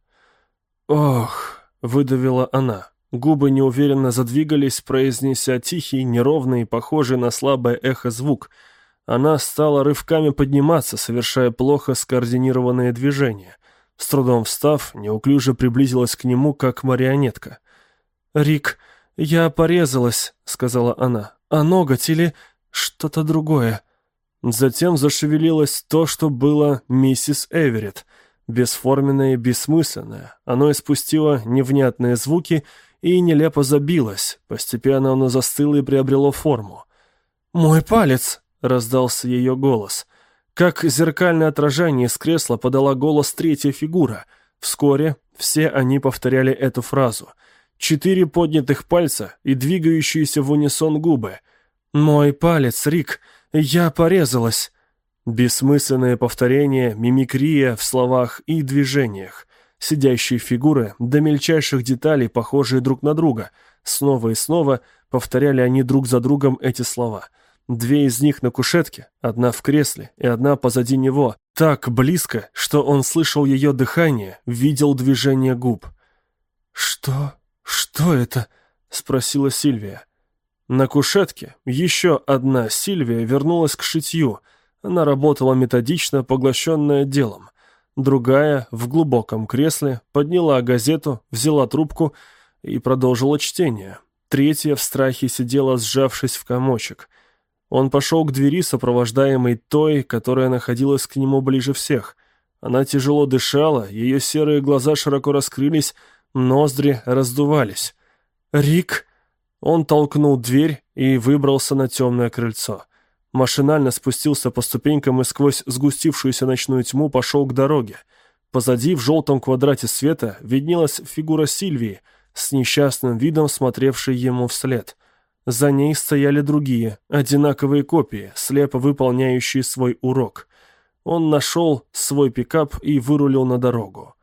«Ох!» — выдавила она. Губы неуверенно задвигались, произнеся тихий, неровный, похожий на слабое эхо звук. Она стала рывками подниматься, совершая плохо скоординированные движения. С трудом встав, неуклюже приблизилась к нему, как марионетка. «Рик, я порезалась», — сказала она. А ноготь или что-то другое. Затем зашевелилось то, что было миссис Эверетт, бесформенное и бессмысленное. Оно испустило невнятные звуки и нелепо забилось. Постепенно оно застыло и приобрело форму. «Мой палец!» — раздался ее голос. Как зеркальное отражение из кресла подала голос третья фигура. Вскоре все они повторяли эту фразу — четыре поднятых пальца и двигающиеся в унисон губы. «Мой палец, Рик, я порезалась». Бессмысленное повторение, мимикрия в словах и движениях. Сидящие фигуры до мельчайших деталей, похожие друг на друга. Снова и снова повторяли они друг за другом эти слова. Две из них на кушетке, одна в кресле и одна позади него, так близко, что он слышал ее дыхание, видел движение губ. «Что?» «Что это?» — спросила Сильвия. На кушетке еще одна Сильвия вернулась к шитью. Она работала методично, поглощенная делом. Другая, в глубоком кресле, подняла газету, взяла трубку и продолжила чтение. Третья в страхе сидела, сжавшись в комочек. Он пошел к двери, сопровождаемой той, которая находилась к нему ближе всех. Она тяжело дышала, ее серые глаза широко раскрылись, Ноздри раздувались. «Рик!» Он толкнул дверь и выбрался на темное крыльцо. Машинально спустился по ступенькам и сквозь сгустившуюся ночную тьму пошел к дороге. Позади, в желтом квадрате света, виднелась фигура Сильвии, с несчастным видом смотревшей ему вслед. За ней стояли другие, одинаковые копии, слепо выполняющие свой урок. Он нашел свой пикап и вырулил на дорогу.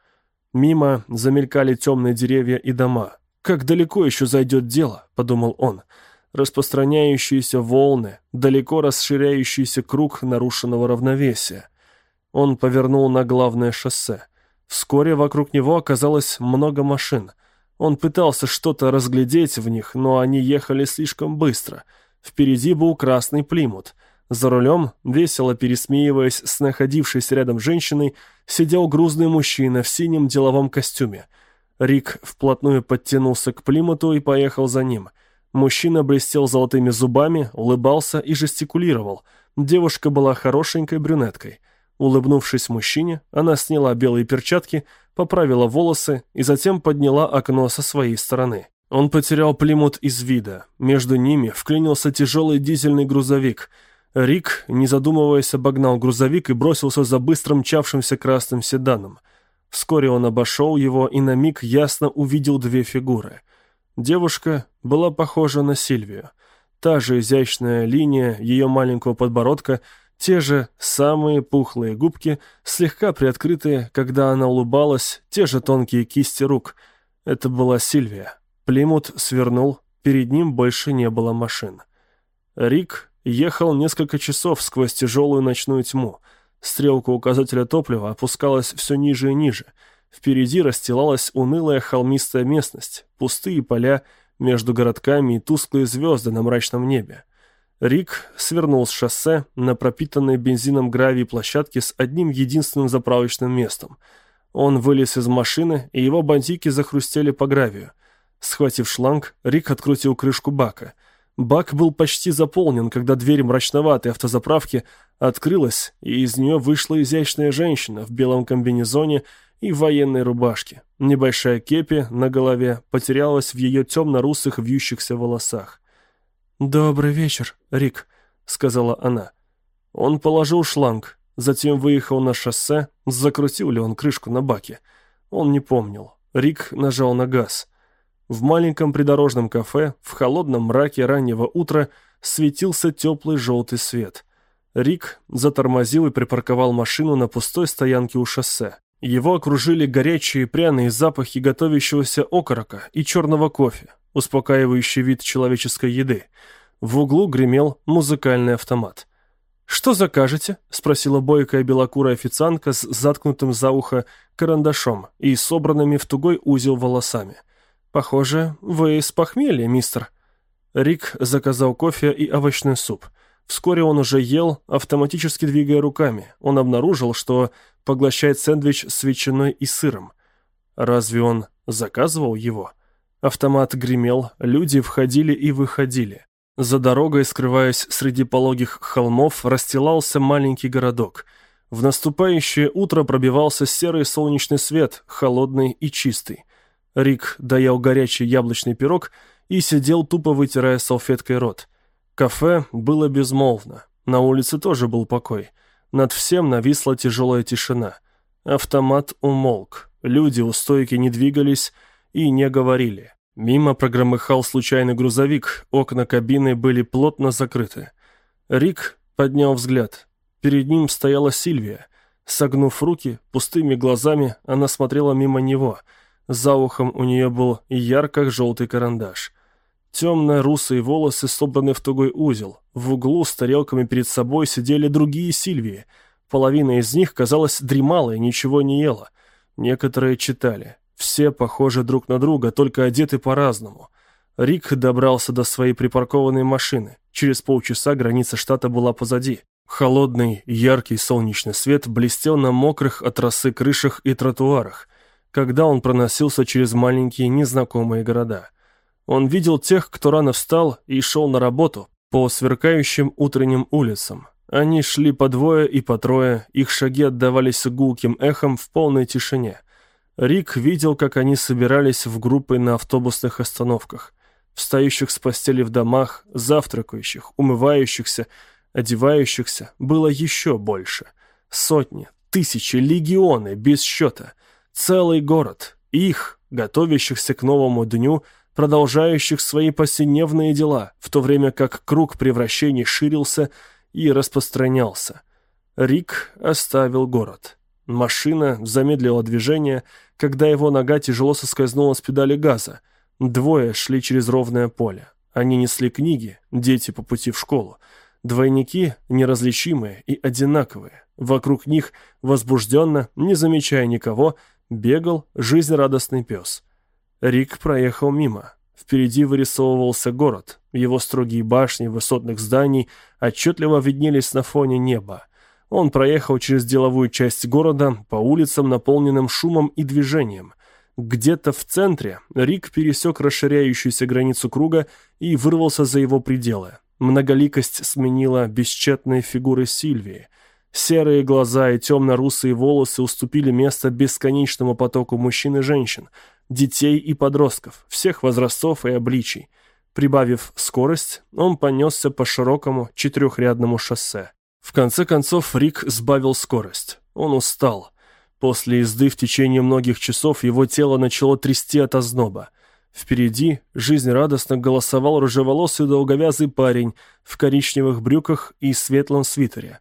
Мимо замелькали темные деревья и дома. «Как далеко еще зайдет дело?» — подумал он. Распространяющиеся волны, далеко расширяющийся круг нарушенного равновесия. Он повернул на главное шоссе. Вскоре вокруг него оказалось много машин. Он пытался что-то разглядеть в них, но они ехали слишком быстро. Впереди был красный плимут — за рулем, весело пересмеиваясь с находившейся рядом женщиной, сидел грузный мужчина в синем деловом костюме. Рик вплотную подтянулся к Плимуту и поехал за ним. Мужчина блестел золотыми зубами, улыбался и жестикулировал. Девушка была хорошенькой брюнеткой. Улыбнувшись мужчине, она сняла белые перчатки, поправила волосы и затем подняла окно со своей стороны. Он потерял Плимут из вида. Между ними вклинился тяжелый дизельный грузовик – Рик, не задумываясь, обогнал грузовик и бросился за быстро мчавшимся красным седаном. Вскоре он обошел его и на миг ясно увидел две фигуры. Девушка была похожа на Сильвию. Та же изящная линия ее маленького подбородка, те же самые пухлые губки, слегка приоткрытые, когда она улыбалась, те же тонкие кисти рук. Это была Сильвия. Плимут свернул, перед ним больше не было машин. Рик Ехал несколько часов сквозь тяжелую ночную тьму. Стрелка указателя топлива опускалась все ниже и ниже. Впереди расстилалась унылая холмистая местность, пустые поля между городками и тусклые звезды на мрачном небе. Рик свернул с шоссе на пропитанной бензином гравии площадке с одним единственным заправочным местом. Он вылез из машины, и его бантики захрустели по гравию. Схватив шланг, Рик открутил крышку бака — Бак был почти заполнен, когда дверь мрачноватой автозаправки открылась, и из нее вышла изящная женщина в белом комбинезоне и военной рубашке. Небольшая кепи на голове потерялась в ее темно-русых вьющихся волосах. «Добрый вечер, Рик», — сказала она. Он положил шланг. Затем выехал на шоссе, закрутил ли он крышку на баке. Он не помнил. Рик нажал на газ. В маленьком придорожном кафе, в холодном мраке раннего утра, светился теплый желтый свет. Рик затормозил и припарковал машину на пустой стоянке у шоссе. Его окружили горячие пряные запахи готовящегося окорока и черного кофе, успокаивающий вид человеческой еды. В углу гремел музыкальный автомат. «Что закажете?» — спросила бойкая белокурая официантка с заткнутым за ухо карандашом и собранными в тугой узел волосами. «Похоже, вы с похмелья, мистер». Рик заказал кофе и овощной суп. Вскоре он уже ел, автоматически двигая руками. Он обнаружил, что поглощает сэндвич с ветчиной и сыром. Разве он заказывал его? Автомат гремел, люди входили и выходили. За дорогой, скрываясь среди пологих холмов, расстилался маленький городок. В наступающее утро пробивался серый солнечный свет, холодный и чистый. Рик доел горячий яблочный пирог и сидел, тупо вытирая салфеткой рот. Кафе было безмолвно. На улице тоже был покой. Над всем нависла тяжелая тишина. Автомат умолк. Люди у стойки не двигались и не говорили. Мимо прогромыхал случайный грузовик, окна кабины были плотно закрыты. Рик поднял взгляд. Перед ним стояла Сильвия. Согнув руки, пустыми глазами, она смотрела мимо него. За ухом у нее был ярко-желтый карандаш. Темно-русые волосы собраны в тугой узел. В углу с тарелками перед собой сидели другие Сильвии. Половина из них, казалось, дремала и ничего не ела. Некоторые читали. Все похожи друг на друга, только одеты по-разному. Рик добрался до своей припаркованной машины. Через полчаса граница штата была позади. Холодный, яркий солнечный свет блестел на мокрых от росы крышах и тротуарах, когда он проносился через маленькие незнакомые города. Он видел тех, кто рано встал и шел на работу по сверкающим утренним улицам. Они шли по двое и по трое, их шаги отдавались гулким эхом в полной тишине. Рик видел, как они собирались в группы на автобусных остановках, встающих с постели в домах, завтракающих, умывающихся, одевающихся, было еще больше. Сотни, тысячи, легионы, без счета. Целый город. Их, готовящихся к новому дню, продолжающих свои повседневные дела, в то время как круг превращений ширился и распространялся. Рик оставил город. Машина замедлила движение, когда его нога тяжело соскользнула с педали газа. Двое шли через ровное поле. Они несли книги, дети по пути в школу. Двойники неразличимые и одинаковые. Вокруг них, возбужденно, не замечая никого, бегал жизнерадостный пес. Рик проехал мимо. Впереди вырисовывался город. Его строгие башни высотных зданий отчетливо виднелись на фоне неба. Он проехал через деловую часть города по улицам, наполненным шумом и движением. Где-то в центре Рик пересек расширяющуюся границу круга и вырвался за его пределы. Многоликость сменила бесчетные фигуры Сильвии. Серые глаза и темно-русые волосы уступили место бесконечному потоку мужчин и женщин, детей и подростков, всех возрастов и обличий. Прибавив скорость, он понесся по широкому четырехрядному шоссе. В конце концов Рик сбавил скорость. Он устал. После езды в течение многих часов его тело начало трясти от озноба. Впереди жизнерадостно голосовал рыжеволосый долговязый парень в коричневых брюках и светлом свитере.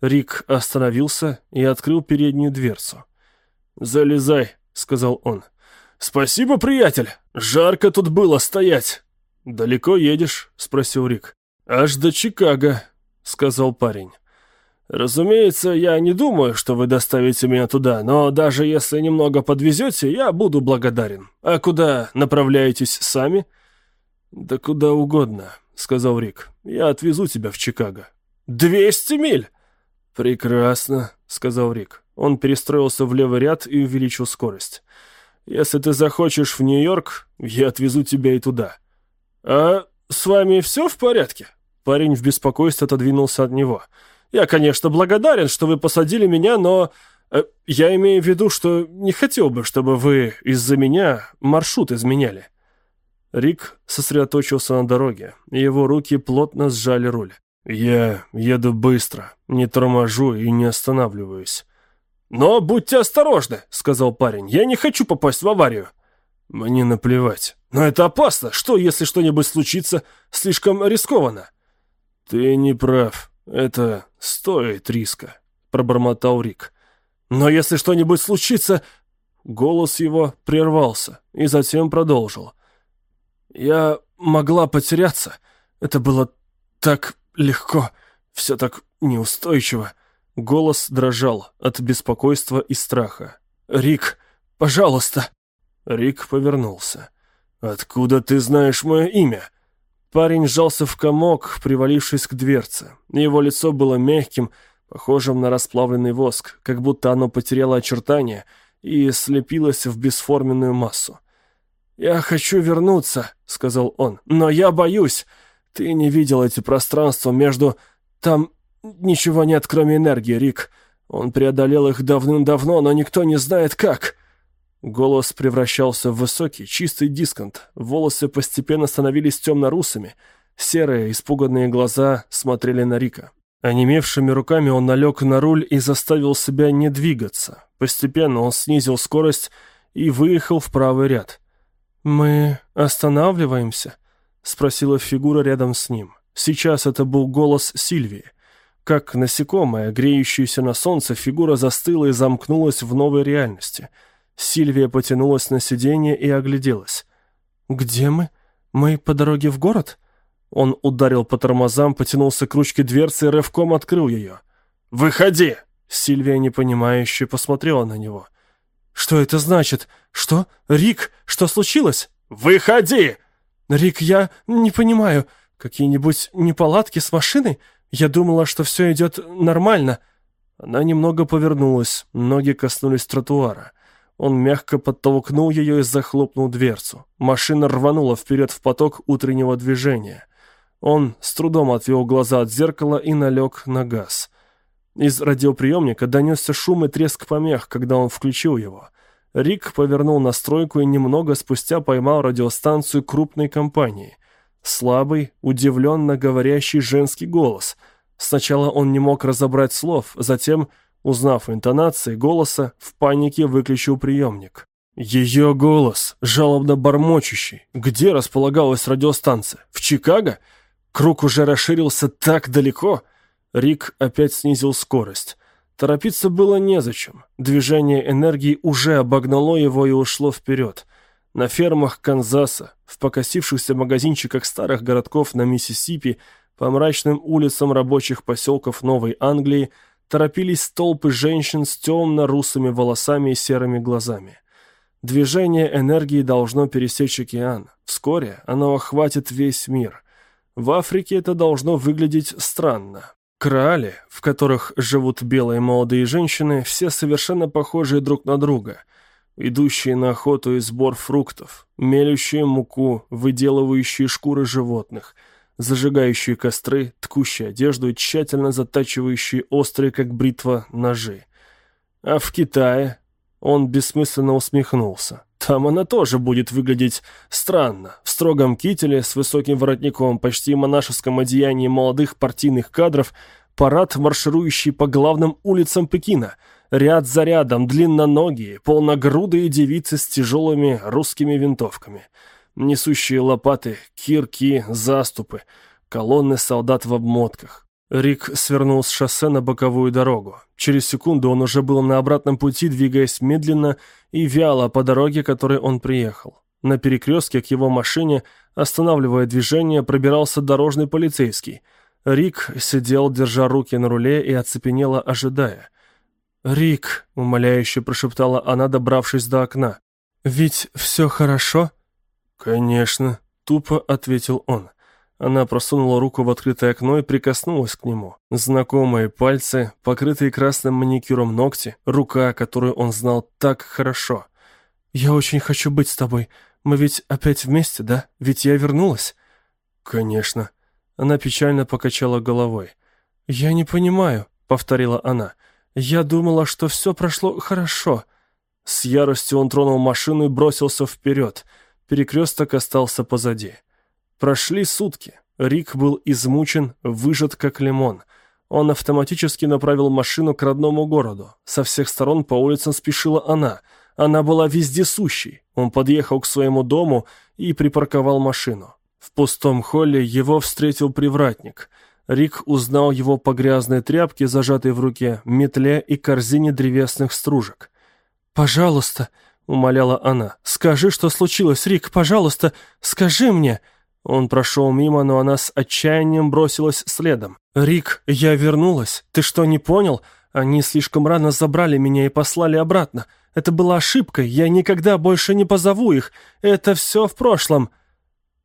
Рик остановился и открыл переднюю дверцу. «Залезай», — сказал он. «Спасибо, приятель. Жарко тут было стоять». «Далеко едешь?» — спросил Рик. «Аж до Чикаго», — сказал парень. «Разумеется, я не думаю, что вы доставите меня туда, но даже если немного подвезете, я буду благодарен. А куда направляетесь сами?» «Да куда угодно», — сказал Рик. «Я отвезу тебя в Чикаго». «Двести миль!» «Прекрасно», — сказал Рик. Он перестроился в левый ряд и увеличил скорость. «Если ты захочешь в Нью-Йорк, я отвезу тебя и туда». «А с вами все в порядке?» Парень в беспокойстве отодвинулся от него. «Я конечно, благодарен, что вы посадили меня, но... Э, я имею в виду, что не хотел бы, чтобы вы из-за меня маршрут изменяли». Рик сосредоточился на дороге, его руки плотно сжали руль. «Я еду быстро, не торможу и не останавливаюсь». «Но будьте осторожны», — сказал парень. «Я не хочу попасть в аварию». «Мне наплевать. Но это опасно. Что, если что-нибудь случится? Слишком рискованно». «Ты не прав. Это стоит риска», — пробормотал Рик. «Но если что-нибудь случится...» Голос его прервался и затем продолжил. «Я могла потеряться. Это было так легко, все так неустойчиво». Голос дрожал от беспокойства и страха. «Рик, пожалуйста!» Рик повернулся. «Откуда ты знаешь мое имя?» Парень сжался в комок, привалившись к дверце. Его лицо было мягким, похожим на расплавленный воск, как будто оно потеряло очертания и слепилось в бесформенную массу. «Я хочу вернуться», — сказал он, — «но я боюсь. Ты не видел эти пространства между... Там ничего нет, кроме энергии, Рик. Он преодолел их давным-давно, но никто не знает как». Голос превращался в высокий, чистый дисконт. Волосы постепенно становились темно-русыми. Серые, испуганные глаза смотрели на Рика. Онемевшими руками он налег на руль и заставил себя не двигаться. Постепенно он снизил скорость и выехал в правый ряд. «Мы останавливаемся?» — спросила фигура рядом с ним. Сейчас это был голос Сильвии. Как насекомое, греющееся на солнце, фигура застыла и замкнулась в новой реальности — Сильвия потянулась на сиденье и огляделась. «Где мы? Мы по дороге в город?» Он ударил по тормозам, потянулся к ручке дверцы и рывком открыл ее. «Выходи!» Сильвия непонимающе посмотрела на него. «Что это значит? Что? Рик, что случилось?» «Выходи!» «Рик, я не понимаю. Какие-нибудь неполадки с машиной? Я думала, что все идет нормально». Она немного повернулась, ноги коснулись тротуара. Он мягко подтолкнул ее и захлопнул дверцу. Машина рванула вперед в поток утреннего движения. Он с трудом отвел глаза от зеркала и налег на газ. Из радиоприемника донесся шум и треск помех, когда он включил его. Рик повернул настройку и немного спустя поймал радиостанцию крупной компании. Слабый, удивленно говорящий женский голос. Сначала он не мог разобрать слов, затем Узнав интонации голоса, в панике выключил приемник. Ее голос, жалобно бормочущий. Где располагалась радиостанция? В Чикаго? Круг уже расширился так далеко. Рик опять снизил скорость. Торопиться было незачем. Движение энергии уже обогнало его и ушло вперед. На фермах Канзаса, в покосившихся магазинчиках старых городков на Миссисипи, по мрачным улицам рабочих поселков Новой Англии – торопились толпы женщин с темно-русыми волосами и серыми глазами. Движение энергии должно пересечь океан. Вскоре оно охватит весь мир. В Африке это должно выглядеть странно. Краали, в которых живут белые молодые женщины, все совершенно похожие друг на друга. Идущие на охоту и сбор фруктов, мелющие муку, выделывающие шкуры животных – зажигающие костры, ткущие одежду и тщательно затачивающие острые, как бритва, ножи. А в Китае он бессмысленно усмехнулся. Там она тоже будет выглядеть странно, в строгом кителе с высоким воротником, почти монашеском одеянии молодых партийных кадров, парад, марширующий по главным улицам Пекина, ряд за рядом, длинноногие, полногрудые девицы с тяжелыми русскими винтовками — несущие лопаты, кирки, заступы, колонны солдат в обмотках. Рик свернул с шоссе на боковую дорогу. Через секунду он уже был на обратном пути, двигаясь медленно и вяло по дороге, которой он приехал. На перекрестке к его машине, останавливая движение, пробирался дорожный полицейский. Рик сидел, держа руки на руле и оцепенело ожидая. «Рик», — умоляюще прошептала она, добравшись до окна, — «ведь все хорошо?» «Конечно», — тупо ответил он. Она просунула руку в открытое окно и прикоснулась к нему. Знакомые пальцы, покрытые красным маникюром ногти, рука, которую он знал так хорошо. «Я очень хочу быть с тобой. Мы ведь опять вместе, да? Ведь я вернулась?» «Конечно». Она печально покачала головой. «Я не понимаю», — повторила она. «Я думала, что все прошло хорошо». С яростью он тронул машину и бросился вперед — Перекресток остался позади. Прошли сутки. Рик был измучен, выжат как лимон. Он автоматически направил машину к родному городу. Со всех сторон по улицам спешила она. Она была вездесущей. Он подъехал к своему дому и припарковал машину. В пустом холле его встретил привратник. Рик узнал его по грязной тряпке, зажатой в руке, метле и корзине древесных стружек. «Пожалуйста», — умоляла она, — «скажи, что случилось, Рик, пожалуйста, скажи мне». Он прошел мимо, но она с отчаянием бросилась следом. «Рик, я вернулась. Ты что, не понял? Они слишком рано забрали меня и послали обратно. Это была ошибкой. Я никогда больше не позову их. Это все в прошлом».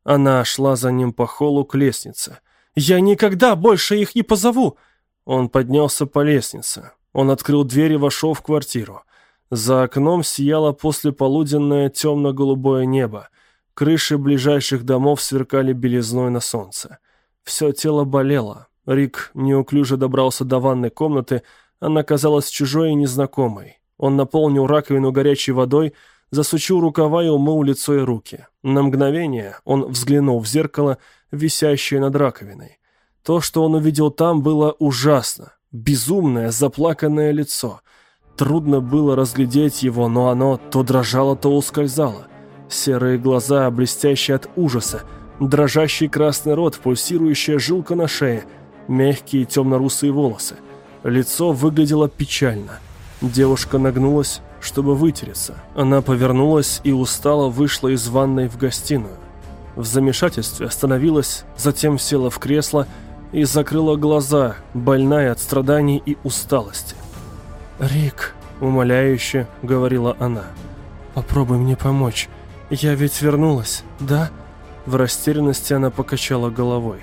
Она шла за ним по холлу к лестнице. «Я никогда больше их не позову!» Он поднялся по лестнице. Он открыл дверь и вошел в квартиру. За окном сияло послеполуденное темно-голубое небо. Крыши ближайших домов сверкали белизной на солнце. Все тело болело. Рик неуклюже добрался до ванной комнаты. Она казалась чужой и незнакомой. Он наполнил раковину горячей водой, засучил рукава и умыл лицо и руки. На мгновение он взглянул в зеркало, висящее над раковиной. То, что он увидел там, было ужасно. Безумное, заплаканное лицо. Трудно было разглядеть его, но оно то дрожало, то ускользало. Серые глаза, блестящие от ужаса, дрожащий красный рот, пульсирующая жилка на шее, мягкие темно-русые волосы. Лицо выглядело печально. Девушка нагнулась, чтобы вытереться. Она повернулась и устало вышла из ванной в гостиную. В замешательстве остановилась, затем села в кресло и закрыла глаза, больная от страданий и усталости. «Рик», — умоляюще говорила она, — «попробуй мне помочь. «Я ведь вернулась, да?» В растерянности она покачала головой.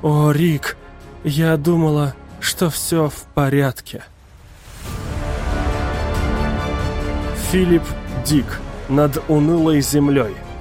«О, Рик, я думала, что все в порядке». Филипп Дик. «Над унылой землей».